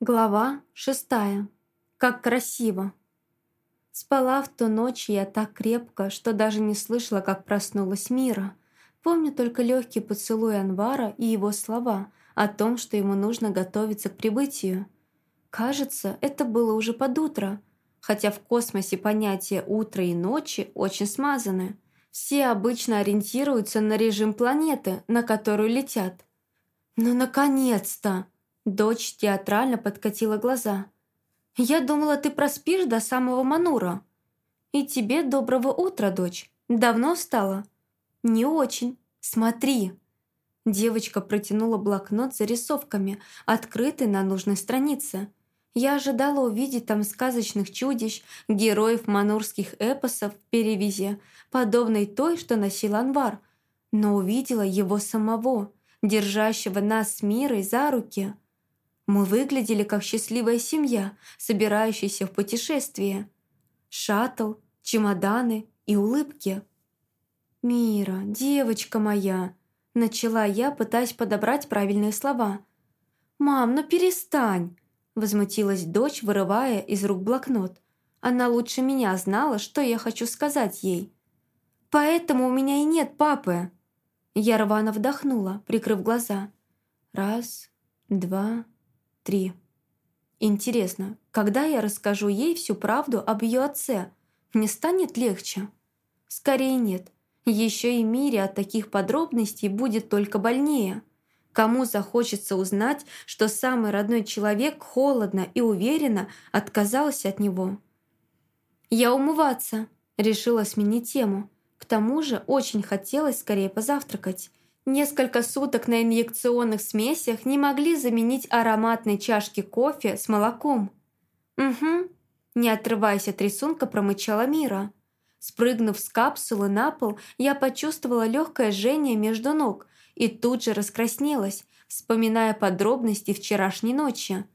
Глава шестая. Как красиво. Спала в ту ночь я так крепко, что даже не слышала, как проснулась Мира. Помню только легкий поцелуй Анвара и его слова о том, что ему нужно готовиться к прибытию. Кажется, это было уже под утро, хотя в космосе понятия утра и ночи очень смазаны. Все обычно ориентируются на режим планеты, на которую летят. «Ну, наконец-то!» Дочь театрально подкатила глаза. «Я думала, ты проспишь до самого Манура». «И тебе доброго утра, дочь. Давно встала?» «Не очень. Смотри». Девочка протянула блокнот с зарисовками, открытый на нужной странице. Я ожидала увидеть там сказочных чудищ, героев манурских эпосов в перевязи, подобной той, что носил Анвар, но увидела его самого, держащего нас с Мирой за руки – мы выглядели как счастливая семья, собирающаяся в путешествие. Шаттл, чемоданы и улыбки. «Мира, девочка моя!» Начала я, пытаясь подобрать правильные слова. «Мам, ну перестань!» Возмутилась дочь, вырывая из рук блокнот. Она лучше меня знала, что я хочу сказать ей. «Поэтому у меня и нет папы!» Я рвано вдохнула, прикрыв глаза. Раз, два, три. Интересно, когда я расскажу ей всю правду об ее отце, мне станет легче? Скорее нет. Еще и Мире от таких подробностей будет только больнее. Кому захочется узнать, что самый родной человек холодно и уверенно отказался от него? «Я умываться», — решила сменить тему. К тому же очень хотелось скорее позавтракать. Несколько суток на инъекционных смесях не могли заменить ароматной чашки кофе с молоком. «Угу», – не отрываясь от рисунка, промычала Мира. Спрыгнув с капсулы на пол, я почувствовала легкое жжение между ног и тут же раскраснелась, вспоминая подробности вчерашней ночи.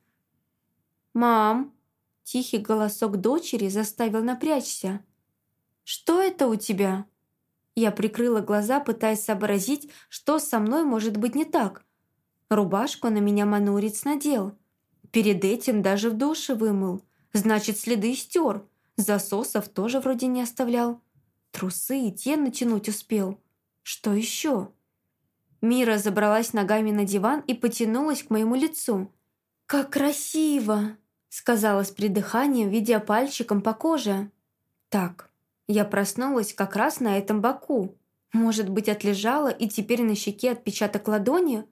«Мам!» – тихий голосок дочери заставил напрячься. «Что это у тебя?» Я прикрыла глаза, пытаясь сообразить, что со мной может быть не так. Рубашку на меня манурец надел. Перед этим даже в душе вымыл. Значит, следы стер. Засосов тоже вроде не оставлял. Трусы и те натянуть успел. Что еще? Мира забралась ногами на диван и потянулась к моему лицу. «Как красиво!» сказала с придыханием, видя пальчиком по коже. «Так, я проснулась как раз на этом боку. Может быть, отлежала, и теперь на щеке отпечаток ладони?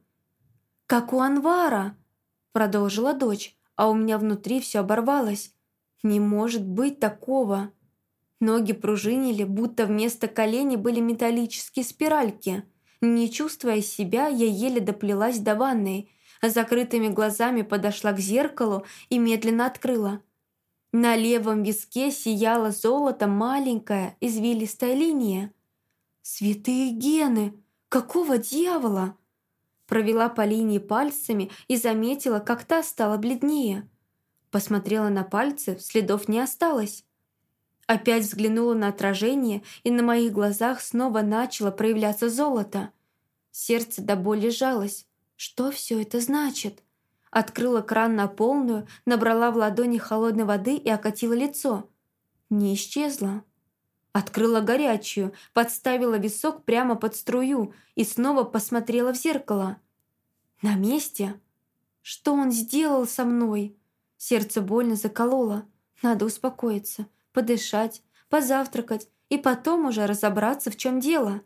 «Как у Анвара!» – продолжила дочь, а у меня внутри все оборвалось. «Не может быть такого!» Ноги пружинили, будто вместо коленей были металлические спиральки. Не чувствуя себя, я еле доплелась до ванной, закрытыми глазами подошла к зеркалу и медленно открыла – на левом виске сияла золотом маленькая извилистая линия. «Святые гены! Какого дьявола?» Провела по линии пальцами и заметила, как та стала бледнее. Посмотрела на пальцы, следов не осталось. Опять взглянула на отражение, и на моих глазах снова начало проявляться золото. Сердце до боли жалось. Что все это значит?» Открыла кран на полную, набрала в ладони холодной воды и окатила лицо. Не исчезла. Открыла горячую, подставила висок прямо под струю и снова посмотрела в зеркало. На месте? Что он сделал со мной? Сердце больно закололо. Надо успокоиться, подышать, позавтракать и потом уже разобраться, в чем дело.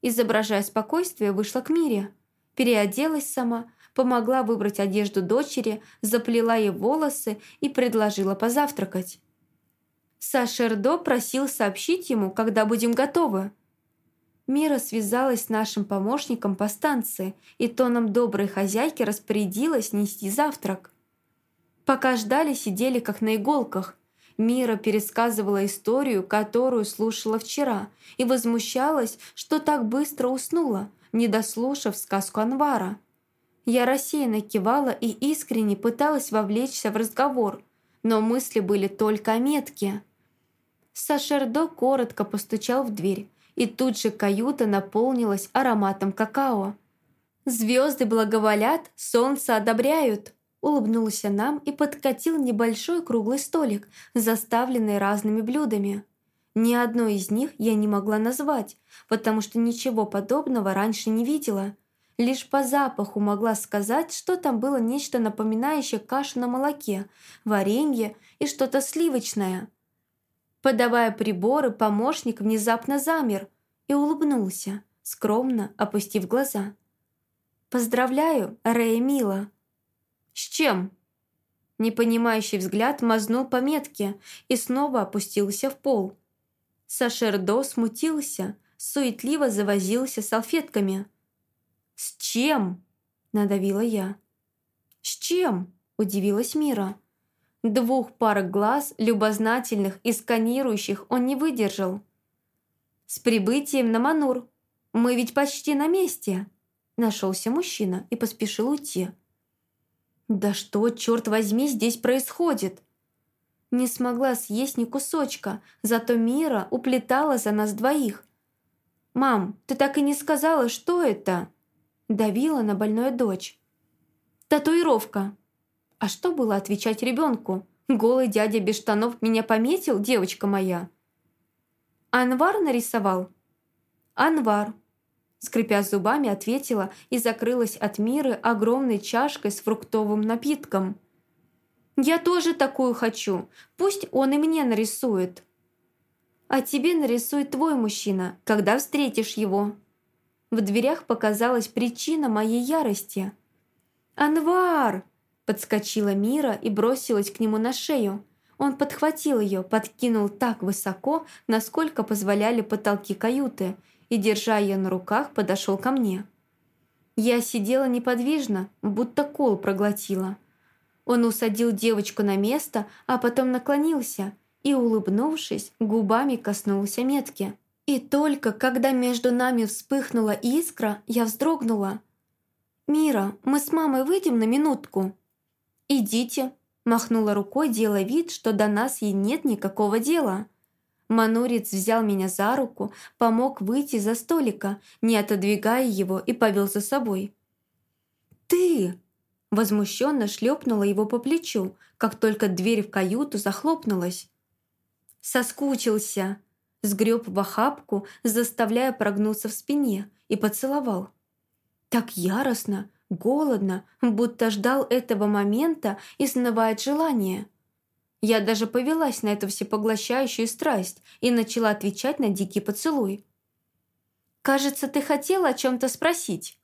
Изображая спокойствие, вышла к Мире. Переоделась сама, помогла выбрать одежду дочери, заплела ей волосы и предложила позавтракать. Сашердо просил сообщить ему, когда будем готовы. Мира связалась с нашим помощником по станции и тоном доброй хозяйки распорядилась нести завтрак. Пока ждали, сидели как на иголках. Мира пересказывала историю, которую слушала вчера, и возмущалась, что так быстро уснула, не дослушав сказку Анвара. Я рассеянно кивала и искренне пыталась вовлечься в разговор, но мысли были только о метке. Сашердо коротко постучал в дверь, и тут же каюта наполнилась ароматом какао. «Звезды благоволят, солнце одобряют», улыбнулся нам и подкатил небольшой круглый столик, заставленный разными блюдами. Ни одно из них я не могла назвать, потому что ничего подобного раньше не видела. Лишь по запаху могла сказать, что там было нечто напоминающее кашу на молоке, варенье и что-то сливочное. Подавая приборы, помощник внезапно замер и улыбнулся, скромно опустив глаза. «Поздравляю, Рэя Мила!» «С чем?» Непонимающий взгляд мазнул по метке и снова опустился в пол. Сашердо смутился, суетливо завозился салфетками. «С чем?» – надавила я. «С чем?» – удивилась Мира. Двух пар глаз, любознательных и сканирующих, он не выдержал. «С прибытием на Манур. Мы ведь почти на месте!» Нашелся мужчина и поспешил уйти. «Да что, черт возьми, здесь происходит?» Не смогла съесть ни кусочка, зато Мира уплетала за нас двоих. «Мам, ты так и не сказала, что это?» Давила на больную дочь. «Татуировка». А что было отвечать ребенку? Голый дядя без штанов меня пометил, девочка моя. «Анвар нарисовал?» «Анвар», скрипя зубами, ответила и закрылась от Миры огромной чашкой с фруктовым напитком. «Я тоже такую хочу. Пусть он и мне нарисует». «А тебе нарисует твой мужчина, когда встретишь его». В дверях показалась причина моей ярости. «Анвар!» – подскочила Мира и бросилась к нему на шею. Он подхватил ее, подкинул так высоко, насколько позволяли потолки каюты, и, держа ее на руках, подошел ко мне. Я сидела неподвижно, будто кол проглотила. Он усадил девочку на место, а потом наклонился и, улыбнувшись, губами коснулся метки. И только когда между нами вспыхнула искра, я вздрогнула. «Мира, мы с мамой выйдем на минутку?» «Идите», – махнула рукой, делая вид, что до нас ей нет никакого дела. Манурец взял меня за руку, помог выйти за столика, не отодвигая его, и повел за собой. «Ты!» – возмущенно шлепнула его по плечу, как только дверь в каюту захлопнулась. «Соскучился!» – сгреб в охапку, заставляя прогнуться в спине, и поцеловал. Так яростно, голодно, будто ждал этого момента и смывает желание – я даже повелась на эту всепоглощающую страсть и начала отвечать на дикий поцелуй. «Кажется, ты хотела о чем-то спросить?»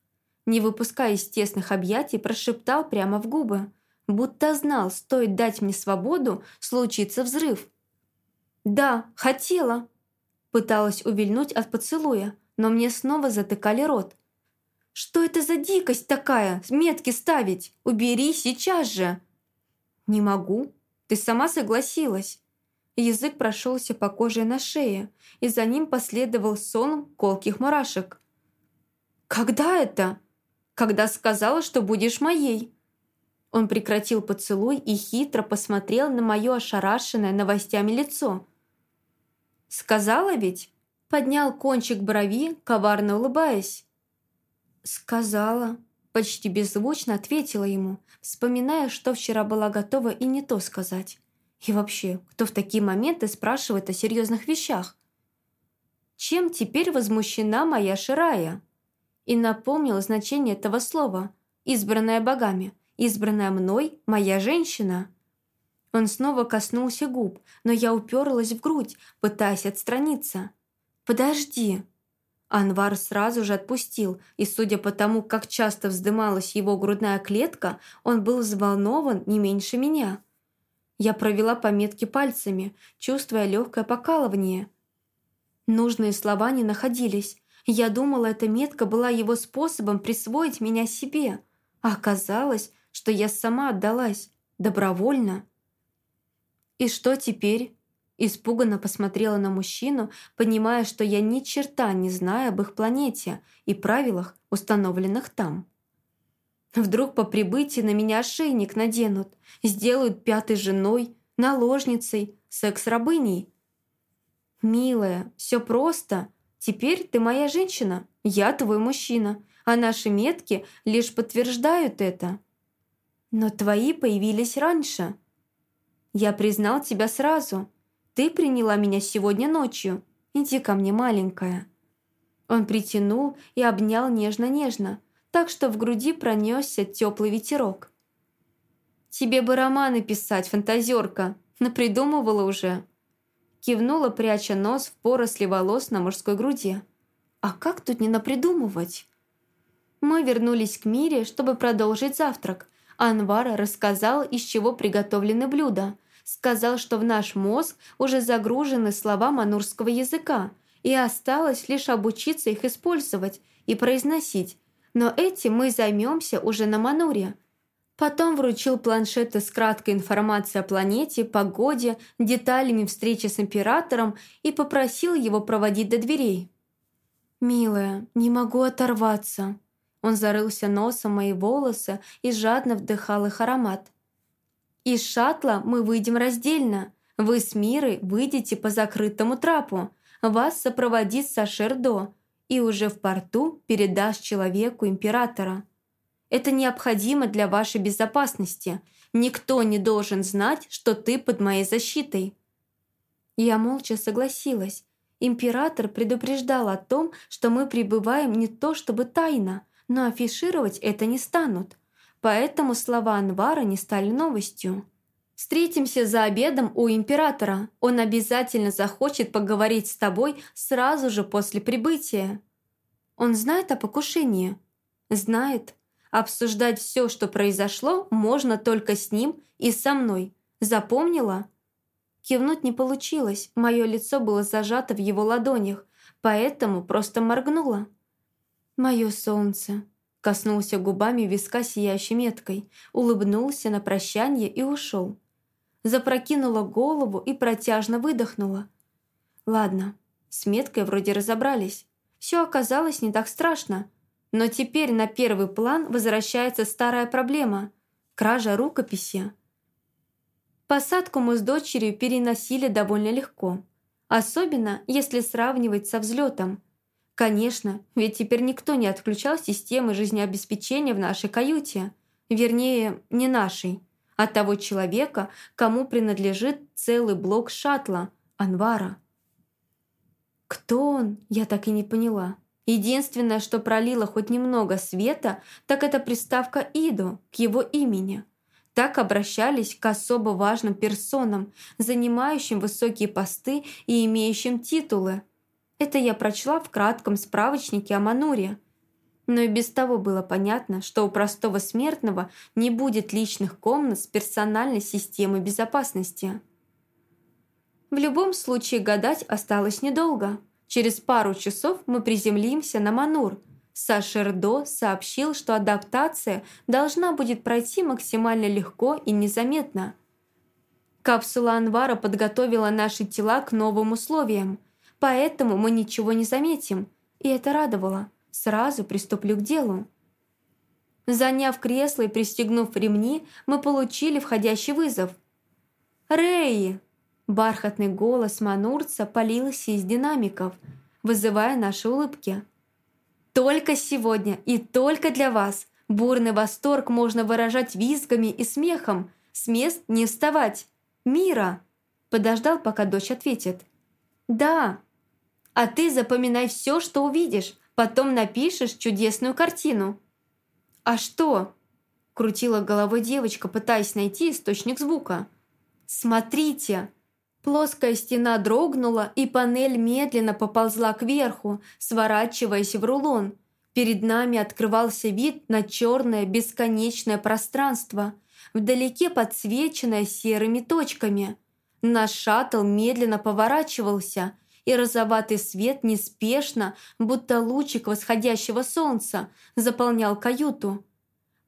Не выпуская из тесных объятий, прошептал прямо в губы, будто знал, стоит дать мне свободу, случится взрыв. «Да, хотела!» Пыталась увильнуть от поцелуя, но мне снова затыкали рот. «Что это за дикость такая? Метки ставить! Убери сейчас же!» «Не могу», ты сама согласилась». Язык прошелся по коже на шее, и за ним последовал сон колких мурашек. «Когда это?» «Когда сказала, что будешь моей». Он прекратил поцелуй и хитро посмотрел на мое ошарашенное новостями лицо. «Сказала ведь?» Поднял кончик брови, коварно улыбаясь. «Сказала», Почти беззвучно ответила ему, вспоминая, что вчера была готова и не то сказать. И вообще, кто в такие моменты спрашивает о серьезных вещах? Чем теперь возмущена моя Ширая? И напомнил значение этого слова. Избранная богами, избранная мной, моя женщина. Он снова коснулся губ, но я уперлась в грудь, пытаясь отстраниться. «Подожди!» Анвар сразу же отпустил, и судя по тому, как часто вздымалась его грудная клетка, он был взволнован не меньше меня. Я провела пометки пальцами, чувствуя легкое покалывание. Нужные слова не находились. Я думала, эта метка была его способом присвоить меня себе, а оказалось, что я сама отдалась, добровольно. И что теперь? Испуганно посмотрела на мужчину, понимая, что я ни черта не знаю об их планете и правилах, установленных там. Вдруг по прибытии на меня ошейник наденут, сделают пятой женой, наложницей, секс-рабыней. «Милая, все просто. Теперь ты моя женщина, я твой мужчина, а наши метки лишь подтверждают это». «Но твои появились раньше». «Я признал тебя сразу. Ты приняла меня сегодня ночью. Иди ко мне, маленькая». Он притянул и обнял нежно-нежно, так что в груди пронесся теплый ветерок. «Тебе бы романы писать, фантазерка, напридумывала уже». Кивнула, пряча нос в поросли волос на мужской груди. «А как тут не напридумывать?» Мы вернулись к Мире, чтобы продолжить завтрак. Анвар рассказал, из чего приготовлены блюда. Сказал, что в наш мозг уже загружены слова манурского языка, и осталось лишь обучиться их использовать и произносить. Но этим мы займемся уже на Мануре. Потом вручил планшеты с краткой информацией о планете, погоде, деталями встречи с императором и попросил его проводить до дверей. «Милая, не могу оторваться». Он зарылся носом мои волосы и жадно вдыхал их аромат. «Из шаттла мы выйдем раздельно. Вы с Мирой выйдете по закрытому трапу. Вас сопроводит Сашердо и уже в порту передаст человеку императора». Это необходимо для вашей безопасности. Никто не должен знать, что ты под моей защитой». Я молча согласилась. Император предупреждал о том, что мы пребываем не то чтобы тайно, но афишировать это не станут. Поэтому слова Анвара не стали новостью. «Встретимся за обедом у императора. Он обязательно захочет поговорить с тобой сразу же после прибытия». «Он знает о покушении?» «Знает. Обсуждать все, что произошло, можно только с ним и со мной. Запомнила?» Кивнуть не получилось, мое лицо было зажато в его ладонях, поэтому просто моргнула. «Мое солнце», коснулся губами виска сияющей меткой, улыбнулся на прощание и ушел. Запрокинула голову и протяжно выдохнула. «Ладно, с меткой вроде разобрались. Все оказалось не так страшно. Но теперь на первый план возвращается старая проблема – кража рукописи. Посадку мы с дочерью переносили довольно легко. Особенно, если сравнивать со взлетом. Конечно, ведь теперь никто не отключал системы жизнеобеспечения в нашей каюте. Вернее, не нашей, а того человека, кому принадлежит целый блок шаттла – Анвара. Кто он, я так и не поняла. Единственное, что пролило хоть немного света, так это приставка «Иду» к его имени. Так обращались к особо важным персонам, занимающим высокие посты и имеющим титулы. Это я прочла в кратком справочнике о Мануре. Но и без того было понятно, что у простого смертного не будет личных комнат с персональной системой безопасности. В любом случае гадать осталось недолго – Через пару часов мы приземлимся на Манур. Сашердо сообщил, что адаптация должна будет пройти максимально легко и незаметно. Капсула Анвара подготовила наши тела к новым условиям, поэтому мы ничего не заметим, и это радовало. Сразу приступлю к делу. Заняв кресло и пристегнув ремни, мы получили входящий вызов. «Рэй!» Бархатный голос манурца полился из динамиков, вызывая наши улыбки. «Только сегодня и только для вас! Бурный восторг можно выражать визгами и смехом. С мест не вставать! Мира!» Подождал, пока дочь ответит. «Да!» «А ты запоминай все, что увидишь, потом напишешь чудесную картину». «А что?» Крутила головой девочка, пытаясь найти источник звука. «Смотрите!» Плоская стена дрогнула, и панель медленно поползла кверху, сворачиваясь в рулон. Перед нами открывался вид на черное бесконечное пространство, вдалеке подсвеченное серыми точками. Наш шаттл медленно поворачивался, и розоватый свет неспешно, будто лучик восходящего солнца, заполнял каюту.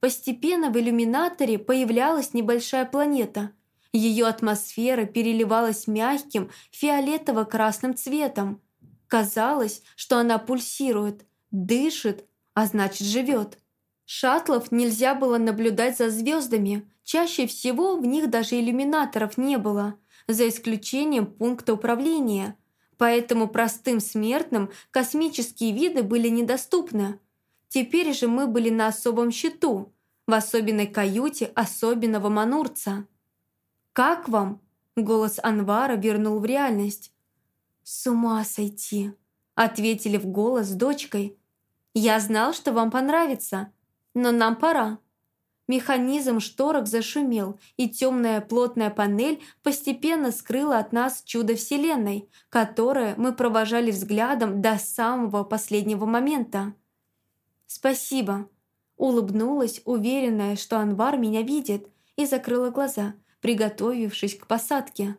Постепенно в иллюминаторе появлялась небольшая планета – ее атмосфера переливалась мягким фиолетово-красным цветом. Казалось, что она пульсирует, дышит, а значит живет. Шаттлов нельзя было наблюдать за звездами. Чаще всего в них даже иллюминаторов не было, за исключением пункта управления. Поэтому простым смертным космические виды были недоступны. Теперь же мы были на особом счету. в особенной каюте особенного манурца. «Как вам?» – голос Анвара вернул в реальность. «С ума сойти!» – ответили в голос с дочкой. «Я знал, что вам понравится, но нам пора». Механизм шторок зашумел, и темная плотная панель постепенно скрыла от нас чудо Вселенной, которое мы провожали взглядом до самого последнего момента. «Спасибо», – улыбнулась, уверенная, что Анвар меня видит, и закрыла глаза, приготовившись к посадке.